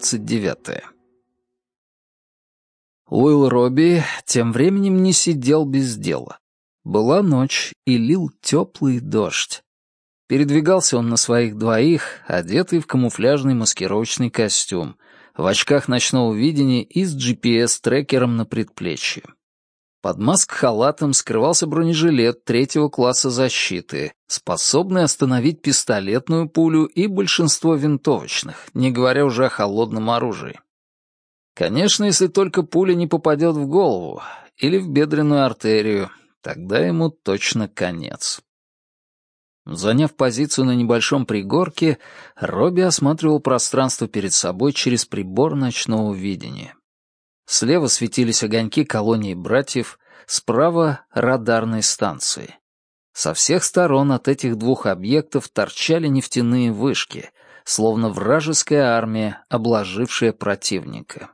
29. Уилл Робби тем временем не сидел без дела. Была ночь, и лил теплый дождь. Передвигался он на своих двоих, одетый в камуфляжный маскировочный костюм, в очках ночного видения и с GPS-трекером на предплечье. Под маск-халатом скрывался бронежилет третьего класса защиты, способный остановить пистолетную пулю и большинство винтовочных, не говоря уже о холодном оружии. Конечно, если только пуля не попадет в голову или в бедренную артерию, тогда ему точно конец. Заняв позицию на небольшом пригорке, Робби осматривал пространство перед собой через прибор ночного видения. Слева светились огоньки колонии братьев, справа — радарной станции. Со всех сторон от этих двух объектов торчали нефтяные вышки, словно вражеская армия, обложившая противника.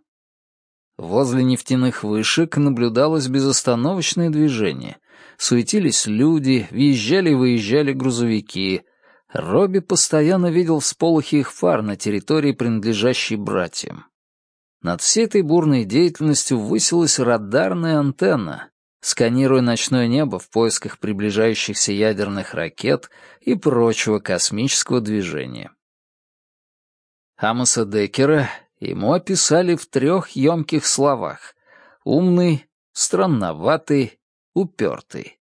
Возле нефтяных вышек наблюдалось безостановочное движение. Суетились люди, въезжали и выезжали грузовики. Робби постоянно видел всполохи их фар на территории, принадлежащей братьям. Над всей этой бурной деятельностью высилась радарная антенна, сканируя ночное небо в поисках приближающихся ядерных ракет и прочего космического движения. Амоса Деккера ему описали в трех емких словах — умный, странноватый, упертый.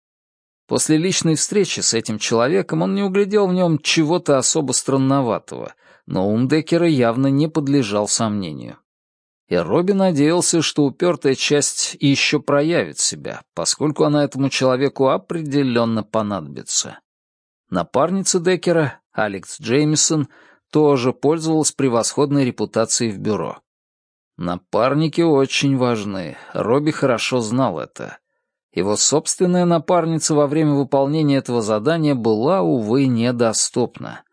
После личной встречи с этим человеком он не углядел в нем чего-то особо странноватого, но ум Деккера явно не подлежал сомнению и Робби надеялся, что упертая часть еще проявит себя, поскольку она этому человеку определенно понадобится. Напарница Деккера, Алекс Джеймисон, тоже пользовалась превосходной репутацией в бюро. Напарники очень важны, Робби хорошо знал это. Его собственная напарница во время выполнения этого задания была, увы, недоступна.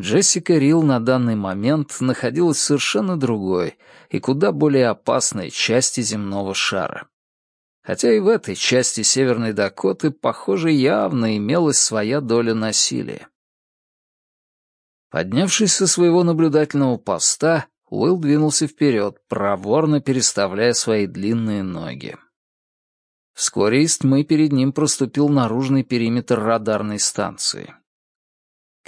Джессика Рил на данный момент находилась в совершенно другой и куда более опасной части земного шара. Хотя и в этой части Северной Дакоты, похоже, явно имелась своя доля насилия. Поднявшись со своего наблюдательного поста, Уилл двинулся вперед, проворно переставляя свои длинные ноги. Вскоре из тьмы перед ним проступил наружный периметр радарной станции.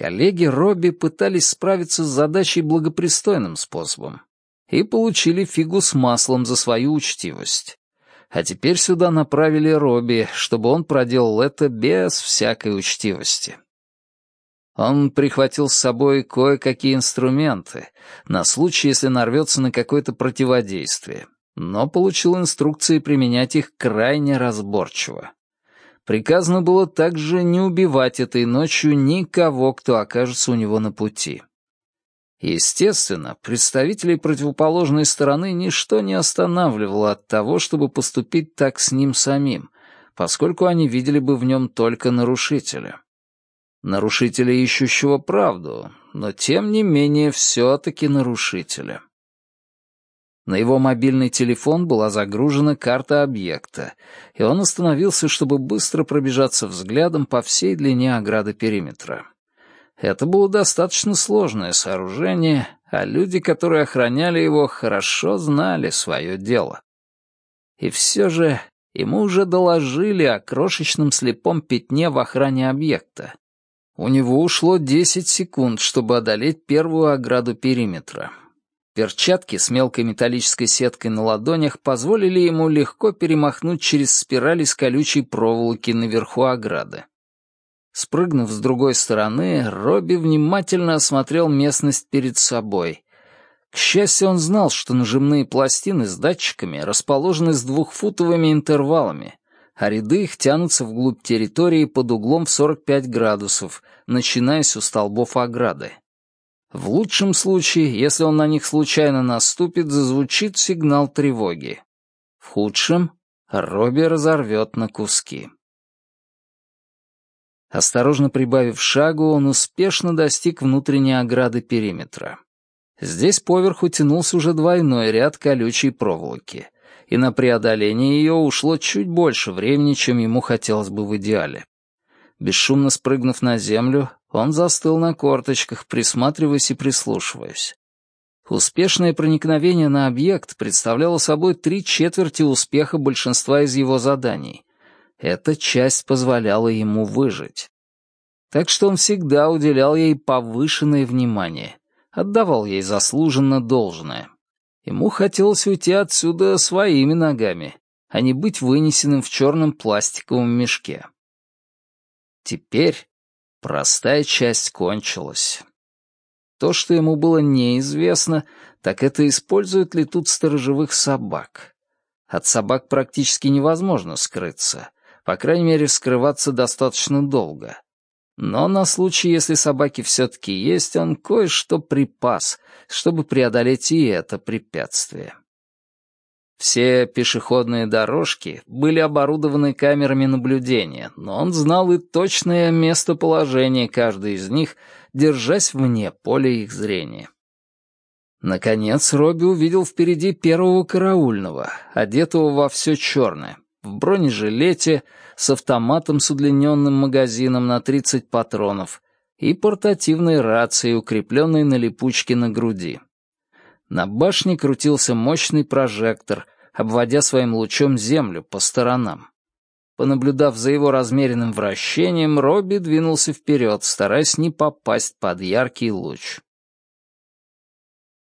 Коллеги Робби пытались справиться с задачей благопристойным способом и получили фигу с маслом за свою учтивость. А теперь сюда направили Робби, чтобы он проделал это без всякой учтивости. Он прихватил с собой кое-какие инструменты, на случай, если нарвется на какое-то противодействие, но получил инструкции применять их крайне разборчиво. Приказано было также не убивать этой ночью никого, кто окажется у него на пути. Естественно, представителей противоположной стороны ничто не останавливало от того, чтобы поступить так с ним самим, поскольку они видели бы в нем только нарушителя. Нарушителя, ищущего правду, но тем не менее все-таки нарушителя. На его мобильный телефон была загружена карта объекта, и он остановился, чтобы быстро пробежаться взглядом по всей длине ограды периметра. Это было достаточно сложное сооружение, а люди, которые охраняли его, хорошо знали свое дело. И все же ему уже доложили о крошечном слепом пятне в охране объекта. У него ушло 10 секунд, чтобы одолеть первую ограду периметра. Перчатки с мелкой металлической сеткой на ладонях позволили ему легко перемахнуть через спирали с колючей проволоки наверху ограды. Спрыгнув с другой стороны, Робби внимательно осмотрел местность перед собой. К счастью, он знал, что нажимные пластины с датчиками расположены с двухфутовыми интервалами, а ряды их тянутся вглубь территории под углом в 45 градусов, начинаясь у столбов ограды. В лучшем случае, если он на них случайно наступит, зазвучит сигнал тревоги. В худшем Робби разорвет на куски. Осторожно прибавив шагу, он успешно достиг внутренней ограды периметра. Здесь поверху тянулся уже двойной ряд колючей проволоки, и на преодоление ее ушло чуть больше времени, чем ему хотелось бы в идеале. Бесшумно спрыгнув на землю, он застыл на корточках, присматриваясь и прислушиваясь. Успешное проникновение на объект представляло собой три четверти успеха большинства из его заданий. Эта часть позволяла ему выжить. Так что он всегда уделял ей повышенное внимание, отдавал ей заслуженно должное. Ему хотелось уйти отсюда своими ногами, а не быть вынесенным в черном пластиковом мешке. Теперь простая часть кончилась. То, что ему было неизвестно, так это используют ли тут сторожевых собак. От собак практически невозможно скрыться, по крайней мере, скрываться достаточно долго. Но на случай, если собаки все-таки есть, он кое-что припас, чтобы преодолеть и это препятствие. Все пешеходные дорожки были оборудованы камерами наблюдения, но он знал и точное местоположение каждой из них, держась вне поля их зрения. Наконец Робби увидел впереди первого караульного, одетого во все черное, в бронежилете, с автоматом с удлиненным магазином на 30 патронов и портативной рацией, укрепленной на липучке на груди. На башне крутился мощный прожектор, обводя своим лучом землю по сторонам. Понаблюдав за его размеренным вращением, Робби двинулся вперед, стараясь не попасть под яркий луч.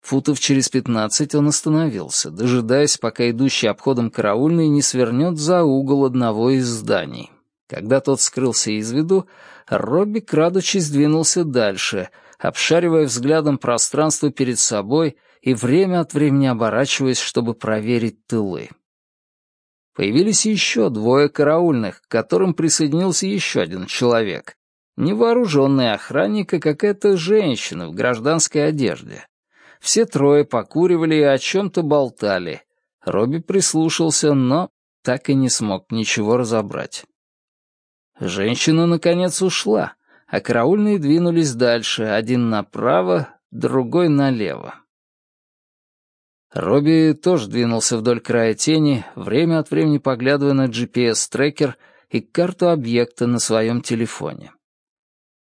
Футов через пятнадцать он остановился, дожидаясь, пока идущий обходом караульный не свернет за угол одного из зданий. Когда тот скрылся из виду, Робби, крадучись, двинулся дальше, обшаривая взглядом пространство перед собой и время от времени оборачиваясь, чтобы проверить тылы. Появились еще двое караульных, к которым присоединился еще один человек. Невооруженный охранник и какая-то женщина в гражданской одежде. Все трое покуривали и о чем-то болтали. Робби прислушался, но так и не смог ничего разобрать. Женщина, наконец, ушла, а караульные двинулись дальше, один направо, другой налево. Робби тоже двинулся вдоль края тени, время от времени поглядывая на GPS-трекер и карту объекта на своем телефоне.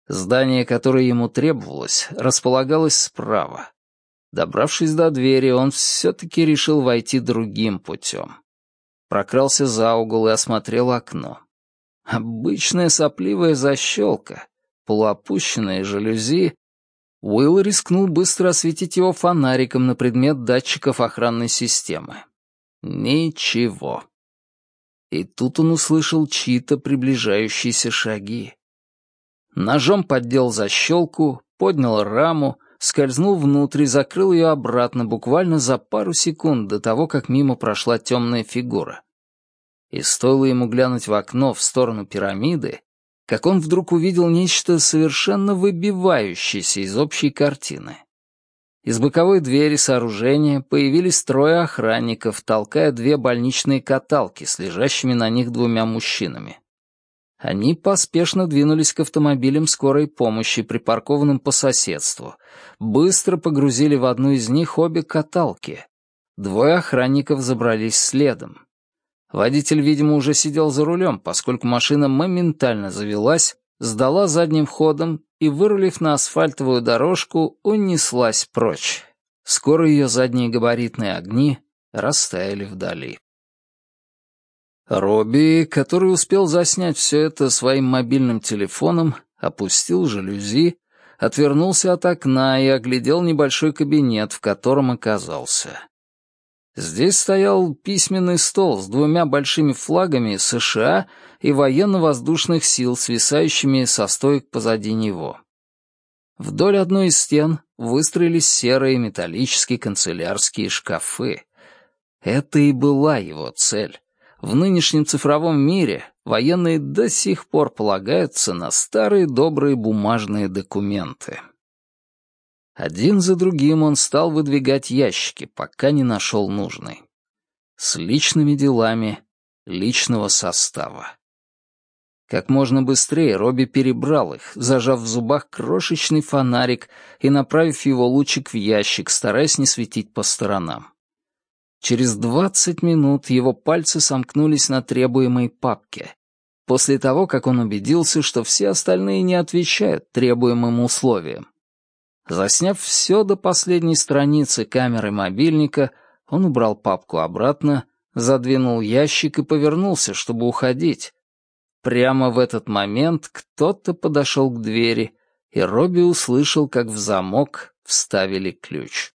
Здание, которое ему требовалось, располагалось справа. Добравшись до двери, он все-таки решил войти другим путем. Прокрался за угол и осмотрел окно. Обычная сопливая защелка, полуопущенные жалюзи Уилл рискнул быстро осветить его фонариком на предмет датчиков охранной системы. Ничего. И тут он услышал чьи-то приближающиеся шаги. Ножом поддел защелку, поднял раму, скользнул внутрь и закрыл ее обратно буквально за пару секунд до того, как мимо прошла темная фигура. И стоило ему глянуть в окно в сторону пирамиды, как он вдруг увидел нечто совершенно выбивающееся из общей картины. Из боковой двери сооружения появились трое охранников, толкая две больничные каталки с лежащими на них двумя мужчинами. Они поспешно двинулись к автомобилям скорой помощи, припаркованным по соседству. Быстро погрузили в одну из них обе каталки. Двое охранников забрались следом. Водитель, видимо, уже сидел за рулем, поскольку машина моментально завелась, сдала задним ходом и, вырулив на асфальтовую дорожку, унеслась прочь. Скоро ее задние габаритные огни растаяли вдали. Робби, который успел заснять все это своим мобильным телефоном, опустил жалюзи, отвернулся от окна и оглядел небольшой кабинет, в котором оказался. Здесь стоял письменный стол с двумя большими флагами США и военно-воздушных сил, свисающими со стоек позади него. Вдоль одной из стен выстроились серые металлические канцелярские шкафы. Это и была его цель. В нынешнем цифровом мире военные до сих пор полагаются на старые добрые бумажные документы. Один за другим он стал выдвигать ящики, пока не нашел нужный. С личными делами личного состава. Как можно быстрее Робби перебрал их, зажав в зубах крошечный фонарик и направив его лучик в ящик, стараясь не светить по сторонам. Через двадцать минут его пальцы сомкнулись на требуемой папке. После того, как он убедился, что все остальные не отвечают требуемым условиям. Засняв все до последней страницы камеры мобильника, он убрал папку обратно, задвинул ящик и повернулся, чтобы уходить. Прямо в этот момент кто-то подошел к двери, и Робби услышал, как в замок вставили ключ.